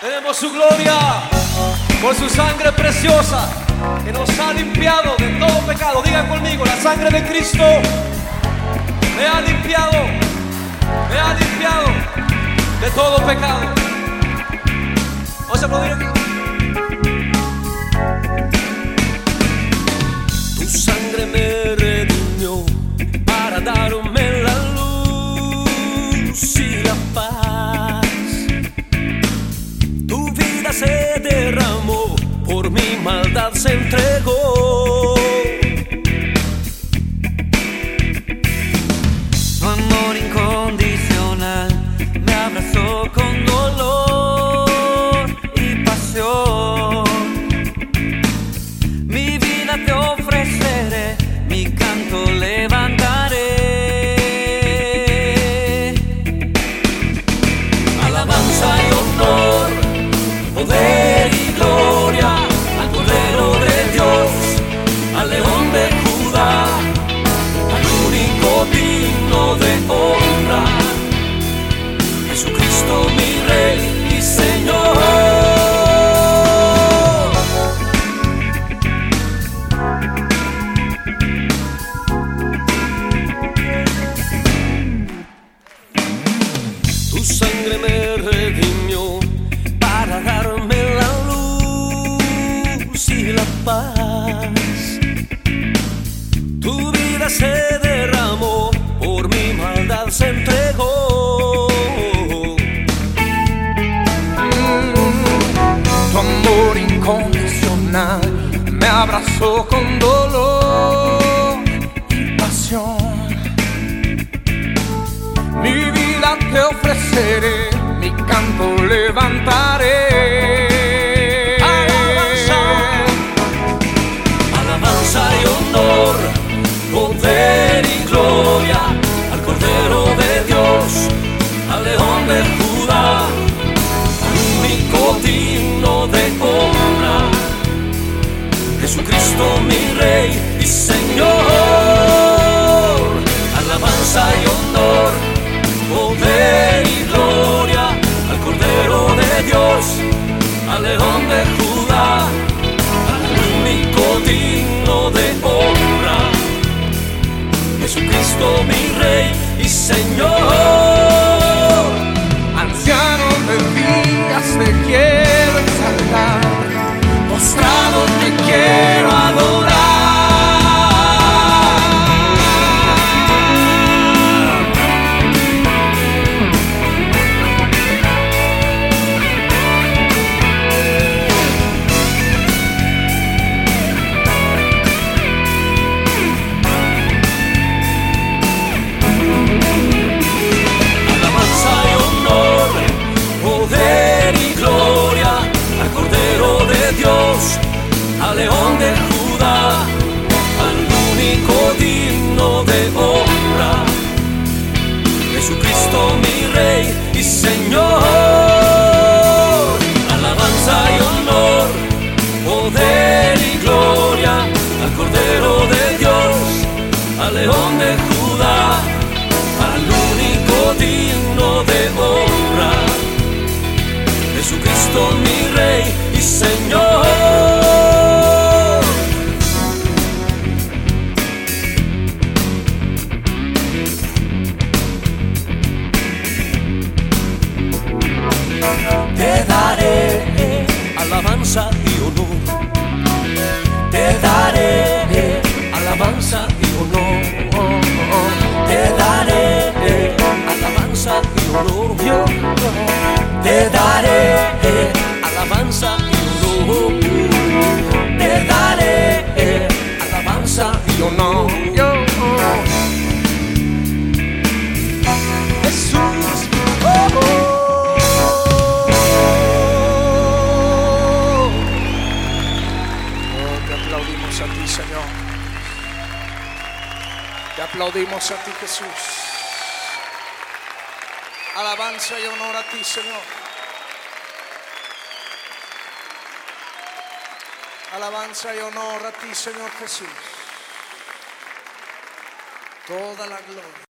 Tenemos su gloria por su sangre preciosa que nos ha limpiado de todo pecado. Digan conmigo, la sangre de Cristo me ha limpiado, me ha limpiado de todo pecado. Vamos a Tu vida se derramó, por mi maldad se entregó. Tu amor incondicional me abrazó con dolor y pasión. Mi vida te ofreceré, mi canto levantaré. León de Judá al único digno de honra, Jesucristo mi Rey y Señor. De honra, Jesucristo mi Rey y Señor. Alabanza y honor, poder y gloria al Cordero de Dios, al León de Judá al único digno de honra, Jesucristo mi Rey y Señor. Te daré alabanza y honor. Te aplaudimos a ti, Jesús. Alabanza y honor a ti, Señor. Alabanza y honor a ti, Señor Jesús. Toda la gloria.